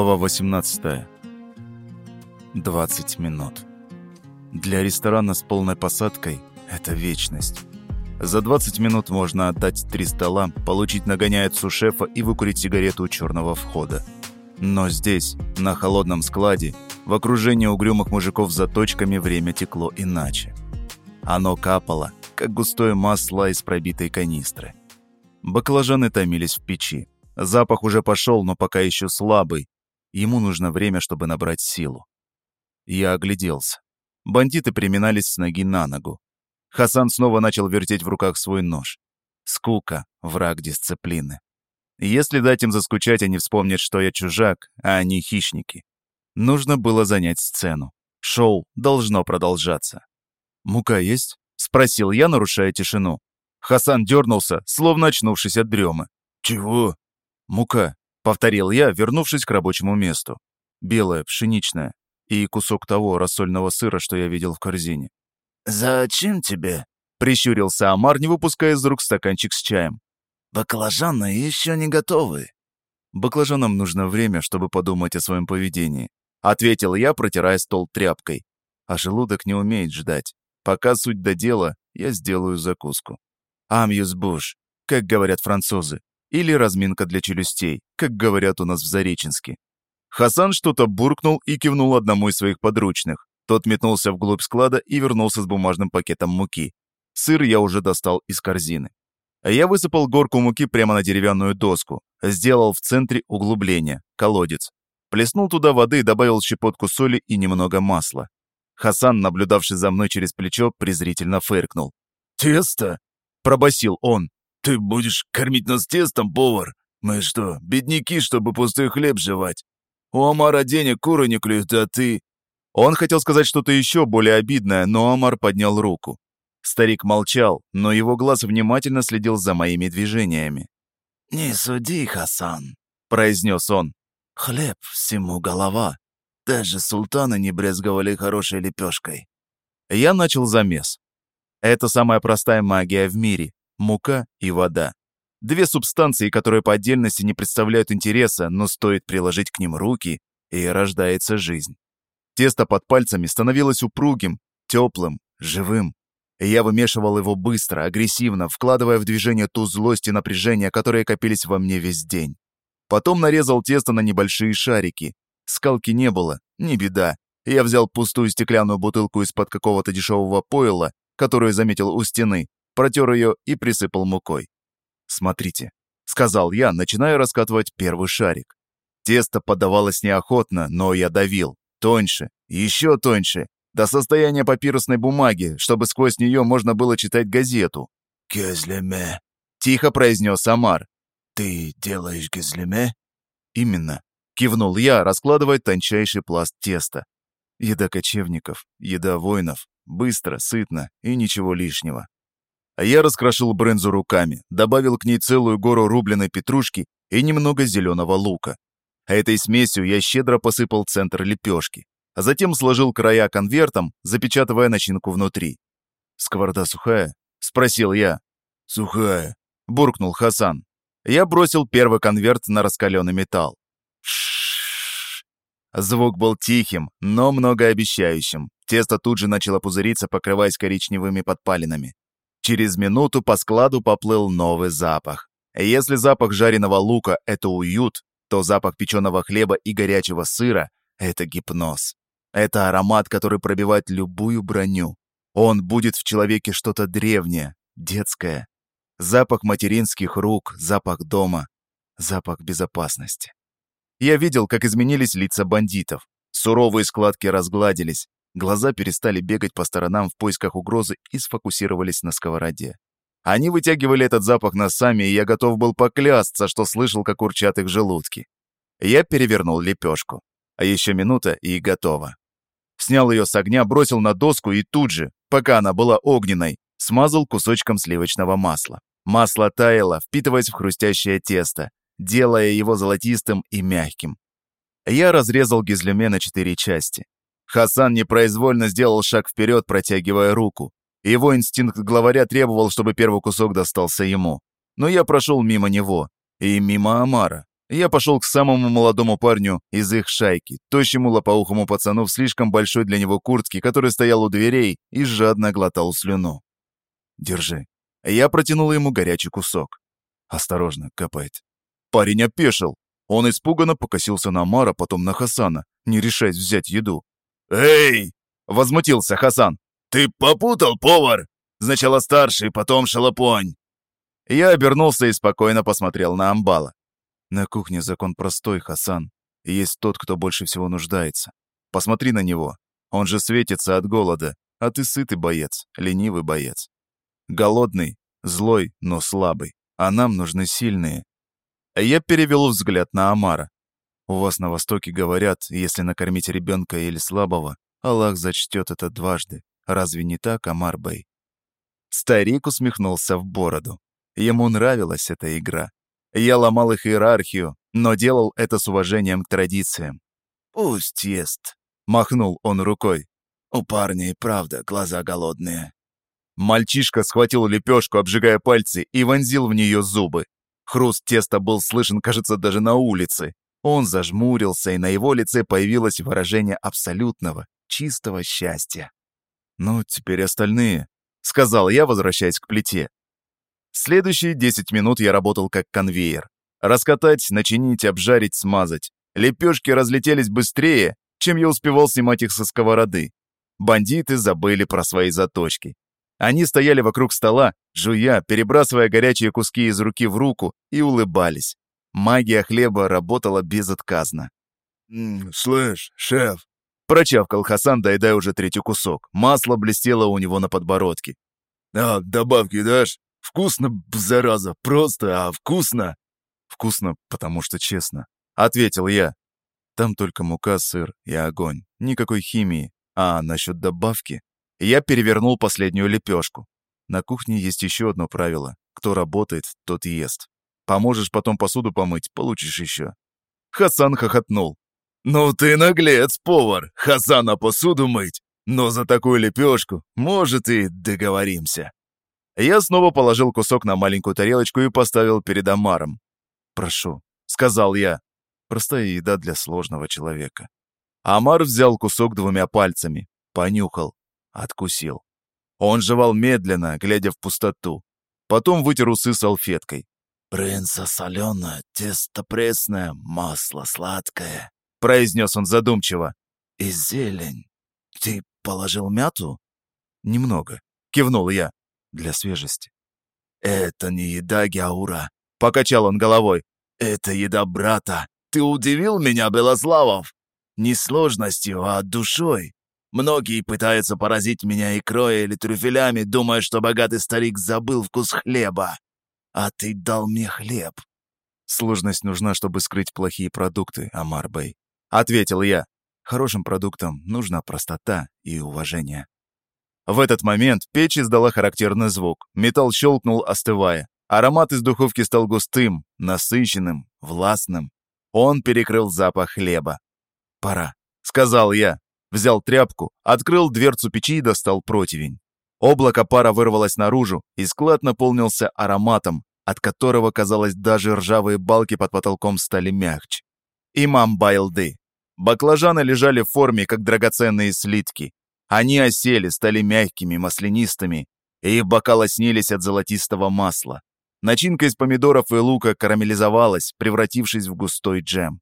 Глава 18. 20 минут. Для ресторана с полной посадкой это вечность. За 20 минут можно отдать три стола, получить нагоняет шефа и выкурить сигарету у черного входа. Но здесь, на холодном складе, в окружении угрюмых мужиков за точками время текло иначе. Оно капало, как густое масло из пробитой канистры. Баклажаны томились в печи. Запах уже пошел, но пока еще слабый. Ему нужно время, чтобы набрать силу. Я огляделся. Бандиты приминались с ноги на ногу. Хасан снова начал вертеть в руках свой нож. Скука — враг дисциплины. Если дать им заскучать, они вспомнят, что я чужак, а они хищники. Нужно было занять сцену. Шоу должно продолжаться. «Мука есть?» — спросил я, нарушая тишину. Хасан дернулся, словно очнувшись от дремы. «Чего?» «Мука», — повторил я, вернувшись к рабочему месту. «Белая, пшеничная. И кусок того рассольного сыра, что я видел в корзине». «Зачем тебе?» — прищурился Амар, не выпуская из рук стаканчик с чаем. «Баклажаны еще не готовы». «Баклажанам нужно время, чтобы подумать о своем поведении», — ответил я, протирая стол тряпкой. А желудок не умеет ждать. Пока суть да дело, я сделаю закуску. «Amuse-bouche», как говорят французы. Или разминка для челюстей, как говорят у нас в Зареченске. Хасан что-то буркнул и кивнул одному из своих подручных. Тот метнулся вглубь склада и вернулся с бумажным пакетом муки. Сыр я уже достал из корзины. Я высыпал горку муки прямо на деревянную доску, сделал в центре углубление, колодец. Плеснул туда воды, добавил щепотку соли и немного масла. Хасан, наблюдавший за мной через плечо, презрительно фыркнул. «Тесто?» – пробасил он. «Ты будешь кормить нас тестом, повар? Мы что, бедняки, чтобы пустой хлеб жевать? У Амара денег куры не клюют, а ты...» Он хотел сказать что-то еще более обидное, но Амар поднял руку. Старик молчал, но его глаз внимательно следил за моими движениями. «Не суди, Хасан», — произнес он. «Хлеб всему голова. Даже султаны не брезговали хорошей лепешкой». Я начал замес. Это самая простая магия в мире мука и вода. Две субстанции, которые по отдельности не представляют интереса, но стоит приложить к ним руки, и рождается жизнь. Тесто под пальцами становилось упругим, теплым, живым. Я вымешивал его быстро, агрессивно, вкладывая в движение ту злость и напряжение, которые копились во мне весь день. Потом нарезал тесто на небольшие шарики. Скалки не было, не беда. Я взял пустую стеклянную бутылку из-под какого-то дешевого пойла, которую заметил у стены, протер ее и присыпал мукой. «Смотрите», — сказал я, начиная раскатывать первый шарик. Тесто подавалось неохотно, но я давил. Тоньше, еще тоньше, до состояния папирусной бумаги, чтобы сквозь нее можно было читать газету. «Гезлеме», — тихо произнес Амар. «Ты делаешь гезлеме?» «Именно», — кивнул я, раскладывая тончайший пласт теста. Еда кочевников, еда воинов, быстро, сытно и ничего лишнего. А я раскрошил брынзу руками, добавил к ней целую гору рубленой петрушки и немного зеленого лука. А этой смесью я щедро посыпал центр лепешки, а затем сложил края конвертом, запечатывая начинку внутри. «Сковорода сухая?» — спросил я. «Сухая», — буркнул Хасан. Я бросил первый конверт на раскаленный металл. Звук был тихим, но многообещающим. Тесто тут же начало пузыриться, покрываясь коричневыми подпалинами. Через минуту по складу поплыл новый запах. Если запах жареного лука – это уют, то запах печеного хлеба и горячего сыра – это гипноз. Это аромат, который пробивает любую броню. Он будет в человеке что-то древнее, детское. Запах материнских рук, запах дома, запах безопасности. Я видел, как изменились лица бандитов. Суровые складки разгладились, Глаза перестали бегать по сторонам в поисках угрозы и сфокусировались на сковороде. Они вытягивали этот запах носами, и я готов был поклясться, что слышал, как урчат их желудки. Я перевернул лепешку. А еще минута, и готово. Снял ее с огня, бросил на доску и тут же, пока она была огненной, смазал кусочком сливочного масла. Масло таяло, впитываясь в хрустящее тесто, делая его золотистым и мягким. Я разрезал гизлюме на четыре части. Хасан непроизвольно сделал шаг вперед, протягивая руку. Его инстинкт главаря требовал, чтобы первый кусок достался ему. Но я прошел мимо него. И мимо Амара. Я пошел к самому молодому парню из их шайки, тощему лопоухому пацану в слишком большой для него куртке, который стоял у дверей и жадно глотал слюну. «Держи». Я протянул ему горячий кусок. Осторожно, капает. Парень опешил. Он испуганно покосился на Мара, потом на Хасана, не решаясь взять еду. «Эй!» — возмутился Хасан. «Ты попутал, повар? Сначала старший, потом шалопонь». Я обернулся и спокойно посмотрел на Амбала. На кухне закон простой, Хасан. есть тот, кто больше всего нуждается. Посмотри на него. Он же светится от голода, а ты сытый боец, ленивый боец. Голодный, злой, но слабый. А нам нужны сильные. Я перевел взгляд на Амара. У вас на Востоке говорят, если накормить ребенка или слабого, Аллах зачтет это дважды. Разве не так, Амар Бэй? Старик усмехнулся в бороду. Ему нравилась эта игра. Я ломал их иерархию, но делал это с уважением к традициям. «Пусть ест», — махнул он рукой. «У парня и правда глаза голодные». Мальчишка схватил лепешку, обжигая пальцы, и вонзил в нее зубы. Хруст теста был слышен, кажется, даже на улице. Он зажмурился, и на его лице появилось выражение абсолютного, чистого счастья. «Ну, теперь остальные», — сказал я, возвращаясь к плите. Следующие 10 минут я работал как конвейер. Раскатать, начинить, обжарить, смазать. Лепешки разлетелись быстрее, чем я успевал снимать их со сковороды. Бандиты забыли про свои заточки. Они стояли вокруг стола, жуя, перебрасывая горячие куски из руки в руку и улыбались. Магия хлеба работала безотказно. «Слышь, шеф!» Прочавкал Хасан, доедая уже третий кусок. Масло блестело у него на подбородке. «А, добавки дашь? Вкусно, зараза, просто, а вкусно!» «Вкусно, потому что честно», — ответил я. «Там только мука, сыр и огонь. Никакой химии. А насчет добавки...» Я перевернул последнюю лепешку. На кухне есть еще одно правило. Кто работает, тот ест. Поможешь потом посуду помыть, получишь еще. Хасан хохотнул. «Ну ты наглец, повар! Хасана посуду мыть! Но за такую лепешку, может, и договоримся!» Я снова положил кусок на маленькую тарелочку и поставил перед Амаром. «Прошу», — сказал я. Простая еда для сложного человека. Амар взял кусок двумя пальцами, понюхал откусил. Он жевал медленно, глядя в пустоту. Потом вытер усы салфеткой. «Принца соленое, тесто пресное, масло сладкое», — произнес он задумчиво. «И зелень. Ты положил мяту?» «Немного», — кивнул я, для свежести. «Это не еда Гяура», — покачал он головой. «Это еда брата. Ты удивил меня, Белославов. Не сложностью, а душой. Многие пытаются поразить меня икрой или трюфелями, думая, что богатый старик забыл вкус хлеба. А ты дал мне хлеб. Сложность нужна, чтобы скрыть плохие продукты, Амар Бэй. Ответил я. Хорошим продуктам нужна простота и уважение. В этот момент печь издала характерный звук. Металл щелкнул, остывая. Аромат из духовки стал густым, насыщенным, властным. Он перекрыл запах хлеба. «Пора», — сказал я, Взял тряпку, открыл дверцу печи и достал противень. Облако пара вырвалось наружу, и склад наполнился ароматом, от которого, казалось, даже ржавые балки под потолком стали мягче. Имам Байлды. Баклажаны лежали в форме, как драгоценные слитки. Они осели, стали мягкими, маслянистыми, и их бока лоснились от золотистого масла. Начинка из помидоров и лука карамелизовалась, превратившись в густой джем.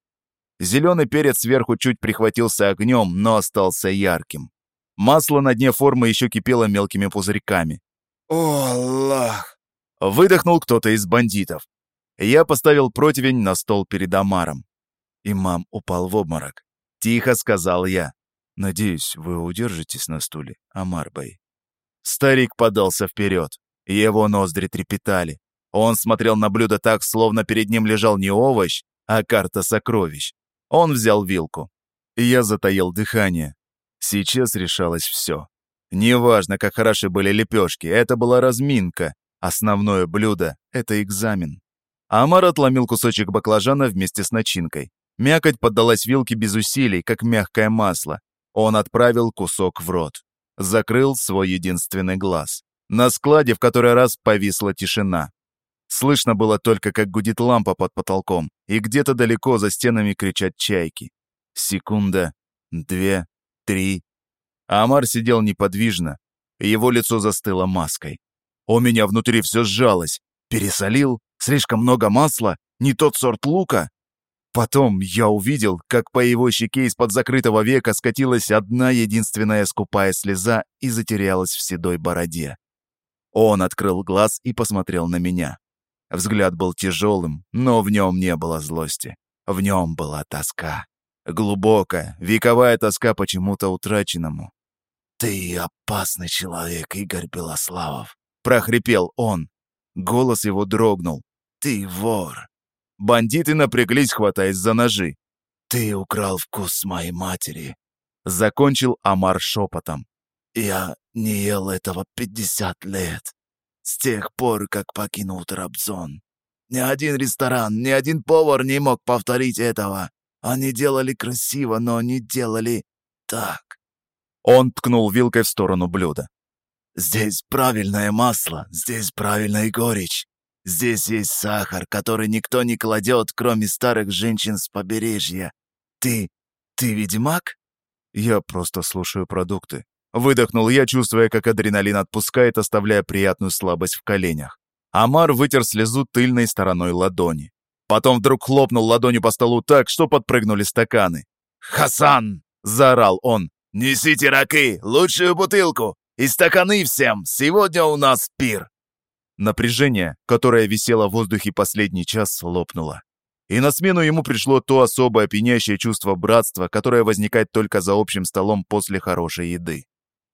Зеленый перец сверху чуть прихватился огнем, но остался ярким. Масло на дне формы еще кипело мелкими пузырьками. «О, Аллах!» Выдохнул кто-то из бандитов. Я поставил противень на стол перед Амаром. Имам упал в обморок. Тихо сказал я. «Надеюсь, вы удержитесь на стуле, Амар Бэй». Старик подался вперед. Его ноздри трепетали. Он смотрел на блюдо так, словно перед ним лежал не овощ, а карта сокровищ. Он взял вилку. Я затаил дыхание. Сейчас решалось все. Неважно, как хороши были лепешки, это была разминка. Основное блюдо — это экзамен. Амар отломил кусочек баклажана вместе с начинкой. Мякоть поддалась вилке без усилий, как мягкое масло. Он отправил кусок в рот. Закрыл свой единственный глаз. На складе в который раз повисла тишина. Слышно было только, как гудит лампа под потолком, и где-то далеко за стенами кричат чайки. Секунда, две, три. Амар сидел неподвижно, его лицо застыло маской. У меня внутри все сжалось. Пересолил? Слишком много масла? Не тот сорт лука? Потом я увидел, как по его щеке из-под закрытого века скатилась одна единственная скупая слеза и затерялась в седой бороде. Он открыл глаз и посмотрел на меня. Взгляд был тяжелым, но в нем не было злости. В нем была тоска. Глубокая, вековая тоска почему-то утраченному. «Ты опасный человек, Игорь Белославов», — прохрипел он. Голос его дрогнул. «Ты вор». Бандиты напряглись, хватаясь за ножи. «Ты украл вкус моей матери», — закончил Амар шепотом. «Я не ел этого пятьдесят лет, с тех пор, как покинул Трабзон. Ни один ресторан, ни один повар не мог повторить этого. Они делали красиво, но не делали так. Он ткнул вилкой в сторону блюда. «Здесь правильное масло, здесь правильная горечь. Здесь есть сахар, который никто не кладет, кроме старых женщин с побережья. Ты... ты ведьмак?» «Я просто слушаю продукты». Выдохнул я, чувствуя, как адреналин отпускает, оставляя приятную слабость в коленях. Амар вытер слезу тыльной стороной ладони. Потом вдруг хлопнул ладонью по столу так, что подпрыгнули стаканы. «Хасан!» — заорал он. «Несите раки, лучшую бутылку и стаканы всем! Сегодня у нас пир!» Напряжение, которое висело в воздухе последний час, лопнуло. И на смену ему пришло то особое пьянящее чувство братства, которое возникает только за общим столом после хорошей еды.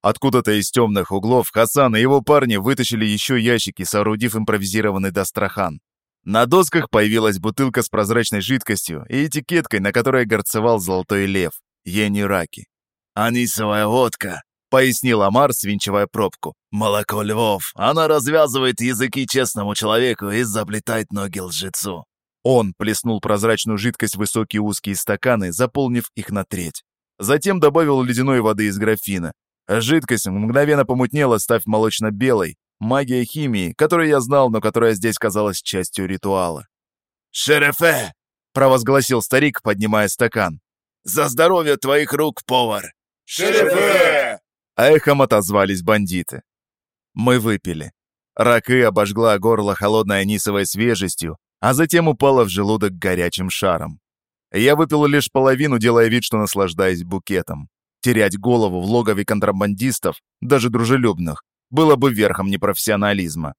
Откуда-то из темных углов Хасан и его парни вытащили еще ящики, соорудив импровизированный дастрахан. На досках появилась бутылка с прозрачной жидкостью и этикеткой, на которой горцевал золотой лев, Ени-раки. «Анисовая водка», — пояснил Амар, свинчивая пробку. «Молоко львов. Она развязывает языки честному человеку и заплетает ноги лжецу». Он плеснул прозрачную жидкость в высокие узкие стаканы, заполнив их на треть. Затем добавил ледяной воды из графина. Жидкость мгновенно помутнела, став молочно-белой. Магия химии, которую я знал, но которая здесь казалась частью ритуала. «Шерефе!» — провозгласил старик, поднимая стакан. «За здоровье твоих рук, повар!» «Шерефе!» Эхом отозвались бандиты. Мы выпили. Ракы обожгла горло холодной анисовой свежестью, а затем упала в желудок горячим шаром. Я выпил лишь половину, делая вид, что наслаждаюсь букетом. Терять голову в логове контрабандистов, даже дружелюбных, было бы верхом непрофессионализма.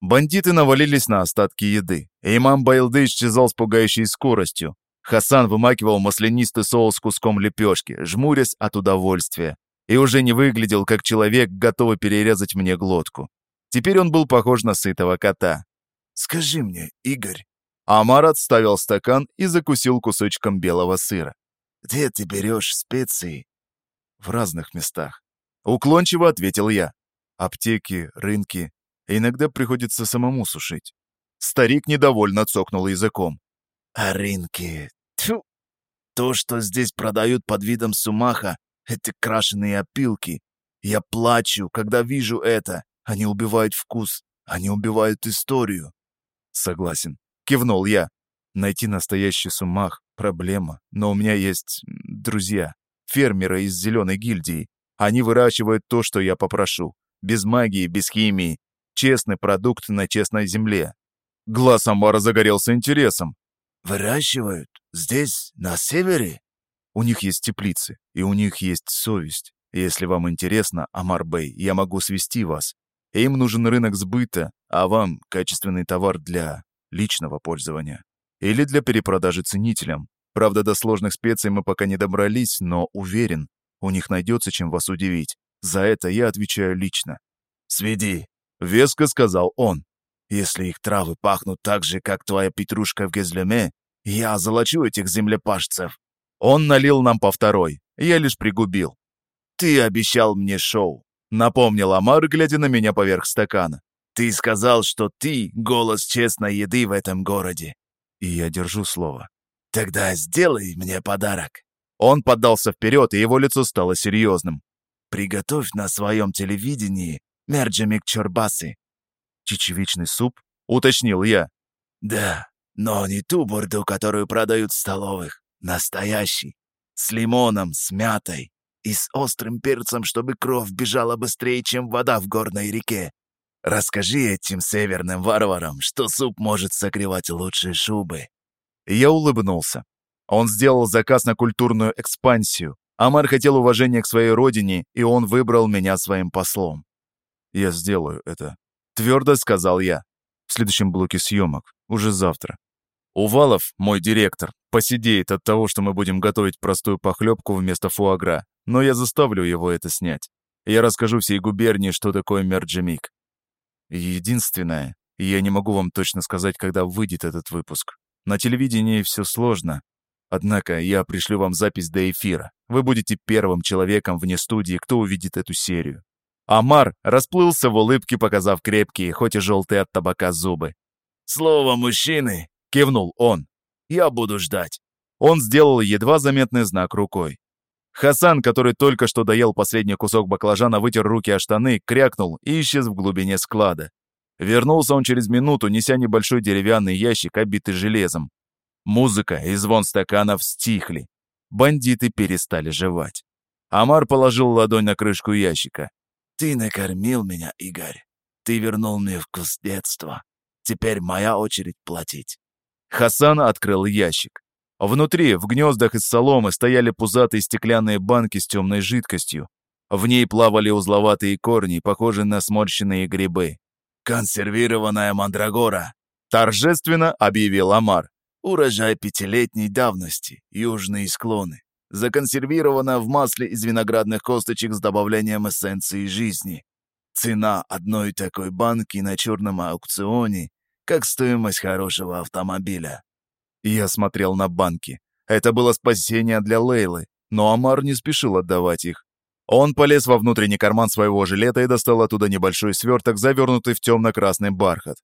Бандиты навалились на остатки еды. Имам Байлды исчезал с пугающей скоростью. Хасан вымакивал маслянистый соус куском лепешки, жмурясь от удовольствия, и уже не выглядел как человек, готовый перерезать мне глотку. Теперь он был похож на сытого кота. «Скажи мне, Игорь...» Амар отставил стакан и закусил кусочком белого сыра. «Где ты берешь специи?» «В разных местах». Уклончиво ответил я. Аптеки, рынки. Иногда приходится самому сушить. Старик недовольно цокнул языком. «А рынки? Тьфу! То, что здесь продают под видом сумаха, это крашеные опилки. Я плачу, когда вижу это. Они убивают вкус, они убивают историю». «Согласен», — кивнул я. «Найти настоящий сумах — проблема, но у меня есть друзья, фермеры из зеленой гильдии. Они выращивают то, что я попрошу. Без магии, без химии. Честный продукт на честной земле. Глаз Амара загорелся интересом. «Выращивают? Здесь, на севере?» «У них есть теплицы, и у них есть совесть. Если вам интересно, Амар Бэй, я могу свести вас. Им нужен рынок сбыта, а вам качественный товар для личного пользования. Или для перепродажи ценителям. Правда, до сложных специй мы пока не добрались, но уверен, у них найдется чем вас удивить. За это я отвечаю лично. «Сведи», — веско сказал он. «Если их травы пахнут так же, как твоя петрушка в Гезлеме, я озолочу этих землепашцев». Он налил нам по второй, я лишь пригубил. «Ты обещал мне шоу», — напомнил Амар, глядя на меня поверх стакана. «Ты сказал, что ты — голос честной еды в этом городе». И я держу слово. «Тогда сделай мне подарок». Он поддался вперед, и его лицо стало серьезным. Приготовь на своем телевидении мерджемик чорбасы. Чечевичный суп? уточнил я. Да, но не ту бурду, которую продают в столовых. Настоящий. С лимоном, с мятой и с острым перцем, чтобы кровь бежала быстрее, чем вода в горной реке. Расскажи этим северным варварам, что суп может согревать лучше шубы. Я улыбнулся. Он сделал заказ на культурную экспансию. Амар хотел уважения к своей родине, и он выбрал меня своим послом. «Я сделаю это», — твердо сказал я. В следующем блоке съемок, уже завтра. Увалов, мой директор, посидеет от того, что мы будем готовить простую похлебку вместо фуагра, но я заставлю его это снять. Я расскажу всей губернии, что такое мерджемик. Единственное, я не могу вам точно сказать, когда выйдет этот выпуск. На телевидении все сложно. Однако я пришлю вам запись до эфира. Вы будете первым человеком вне студии, кто увидит эту серию. Амар расплылся в улыбке, показав крепкие, хоть и желтые от табака зубы. «Слово мужчины!» — кивнул он. «Я буду ждать». Он сделал едва заметный знак рукой. Хасан, который только что доел последний кусок баклажана, вытер руки о штаны, крякнул и исчез в глубине склада. Вернулся он через минуту, неся небольшой деревянный ящик, обитый железом. Музыка и звон стаканов стихли. Бандиты перестали жевать. Амар положил ладонь на крышку ящика. «Ты накормил меня, Игорь. Ты вернул мне вкус детства. Теперь моя очередь платить». Хасан открыл ящик. Внутри, в гнездах из соломы, стояли пузатые стеклянные банки с темной жидкостью. В ней плавали узловатые корни, похожие на сморщенные грибы. «Консервированная мандрагора», — торжественно объявил Амар. «Урожай пятилетней давности, южные склоны. Законсервирована в масле из виноградных косточек с добавлением эссенции жизни. Цена одной такой банки на черном аукционе, как стоимость хорошего автомобиля. Я смотрел на банки. Это было спасение для Лейлы, но Амар не спешил отдавать их. Он полез во внутренний карман своего жилета и достал оттуда небольшой сверток, завернутый в темно-красный бархат.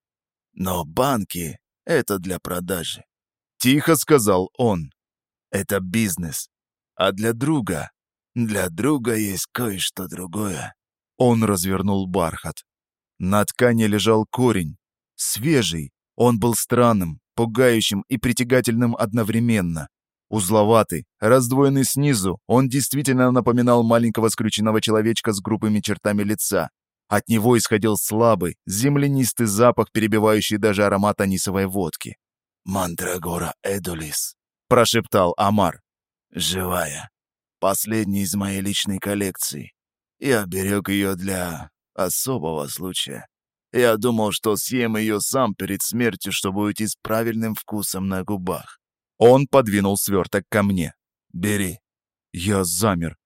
«Но банки — это для продажи», — тихо сказал он. «Это бизнес. А для друга, для друга есть кое-что другое». Он развернул бархат. На ткани лежал корень. Свежий. Он был странным, пугающим и притягательным одновременно. Узловатый, раздвоенный снизу, он действительно напоминал маленького скрюченного человечка с грубыми чертами лица. От него исходил слабый, землянистый запах, перебивающий даже аромат анисовой водки. «Мандрагора Эдулис», — прошептал Амар. «Живая. Последний из моей личной коллекции. Я берег ее для особого случая. Я думал, что съем ее сам перед смертью, чтобы уйти с правильным вкусом на губах. Он подвинул сверток ко мне. «Бери». Я замер.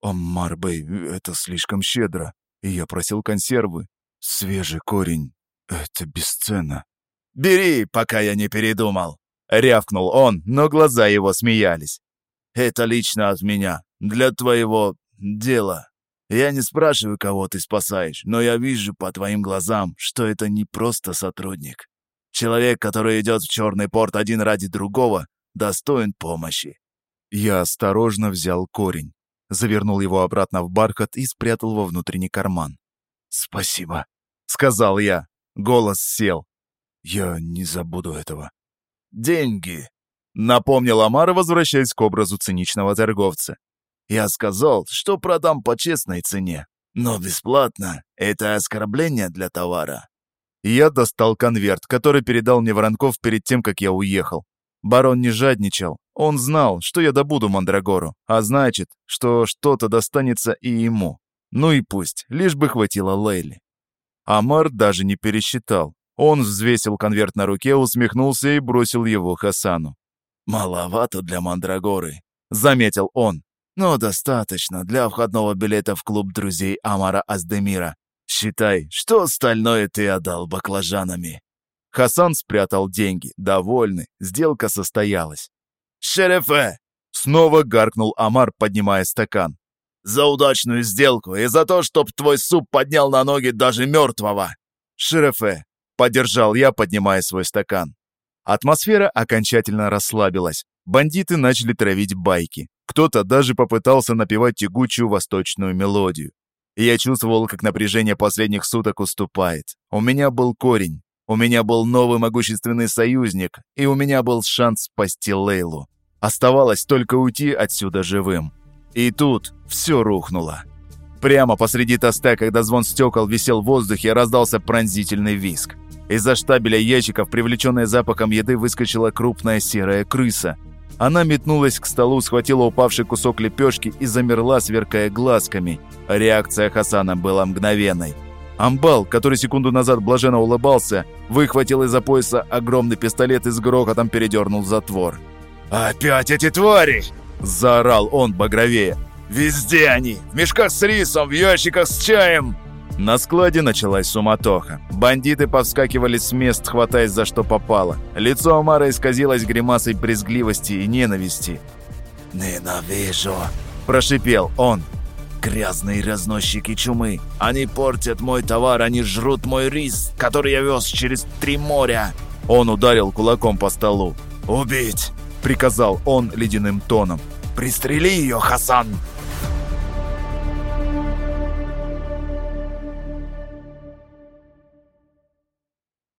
«Омар Бэй, это слишком щедро. И я просил консервы. Свежий корень. Это бесценно». «Бери, пока я не передумал», — рявкнул он, но глаза его смеялись. «Это лично от меня. Для твоего дела». Я не спрашиваю, кого ты спасаешь, но я вижу по твоим глазам, что это не просто сотрудник. Человек, который идет в черный порт один ради другого, достоин помощи. Я осторожно взял корень, завернул его обратно в бархат и спрятал во внутренний карман. «Спасибо», — сказал я. Голос сел. «Я не забуду этого». «Деньги», — напомнил Амар, возвращаясь к образу циничного торговца. Я сказал, что продам по честной цене, но бесплатно — это оскорбление для товара. Я достал конверт, который передал мне Воронков перед тем, как я уехал. Барон не жадничал. Он знал, что я добуду Мандрагору, а значит, что что-то достанется и ему. Ну и пусть, лишь бы хватило Лейли. Амар даже не пересчитал. Он взвесил конверт на руке, усмехнулся и бросил его Хасану. «Маловато для Мандрагоры», — заметил он но достаточно для входного билета в клуб друзей Амара Аздемира. Считай, что остальное ты отдал баклажанами». Хасан спрятал деньги, довольный, сделка состоялась. «Шерефе!» — снова гаркнул Амар, поднимая стакан. «За удачную сделку и за то, чтоб твой суп поднял на ноги даже мертвого!» «Шерефе!» — поддержал я, поднимая свой стакан. Атмосфера окончательно расслабилась. Бандиты начали травить байки. Кто-то даже попытался напевать тягучую восточную мелодию. И я чувствовал, как напряжение последних суток уступает. У меня был корень. У меня был новый могущественный союзник, и у меня был шанс спасти Лейлу. Оставалось только уйти отсюда живым. И тут все рухнуло. Прямо посреди тоста, когда звон стекол висел в воздухе, раздался пронзительный виск. Из-за штабеля ящиков, привлеченная запахом еды, выскочила крупная серая крыса. Она метнулась к столу, схватила упавший кусок лепешки и замерла, сверкая глазками. Реакция Хасана была мгновенной. Амбал, который секунду назад блаженно улыбался, выхватил из-за пояса огромный пистолет и с грохотом передернул затвор. «Опять эти твари!» – заорал он багровее. «Везде они! В мешках с рисом, в ящиках с чаем!» На складе началась суматоха. Бандиты повскакивали с мест, хватаясь за что попало. Лицо Амара исказилось гримасой брезгливости и ненависти. «Ненавижу!» – прошипел он. «Грязные разносчики чумы! Они портят мой товар, они жрут мой рис, который я вез через три моря!» Он ударил кулаком по столу. «Убить!» – приказал он ледяным тоном. «Пристрели ее, Хасан!»